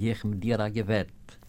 jeugd ich die dir jy